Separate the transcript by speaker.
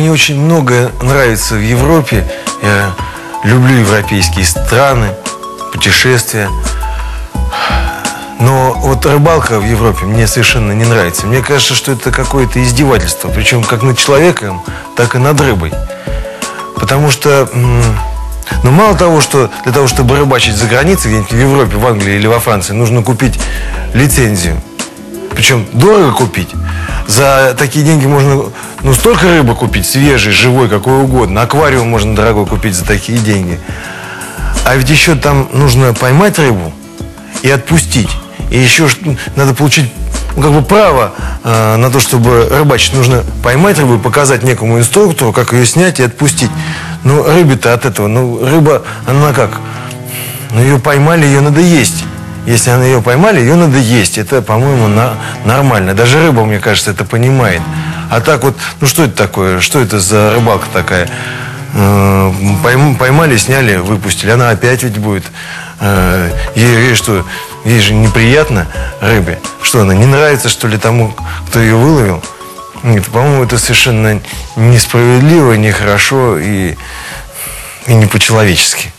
Speaker 1: мне очень многое нравится в Европе. Я люблю европейские страны, путешествия. Но вот рыбалка в Европе мне совершенно не нравится. Мне кажется, что это какое-то издевательство. Причем как над человеком, так и над рыбой. Потому что, ну мало того, что для того, чтобы рыбачить за границей, где-нибудь в Европе, в Англии или во Франции, нужно купить лицензию. Причем дорого купить. За такие деньги можно ну, столько рыбы купить, свежей, живой, какой угодно. Аквариум можно дорогой купить за такие деньги. А ведь еще там нужно поймать рыбу и отпустить. И еще надо получить ну, как бы право э, на то, чтобы рыбачить. Нужно поймать рыбу и показать некому инструктору, как ее снять и отпустить. Ну, рыбе-то от этого, ну, рыба, она как? Ну, ее поймали, ее надо есть. Если она ее поймали, ее надо есть. Это, по-моему, на, нормально. Даже рыба, мне кажется, это понимает. А так вот, ну что это такое? Что это за рыбалка такая? Э, пойм- Поймали, сняли, выпустили. Она опять ведь будет. э, Ей, ей что, ей же неприятно рыбе. Что она, не нравится, что ли, тому, кто ее выловил? Нет, по-моему, это совершенно несправедливо, нехорошо и, и не по-человечески.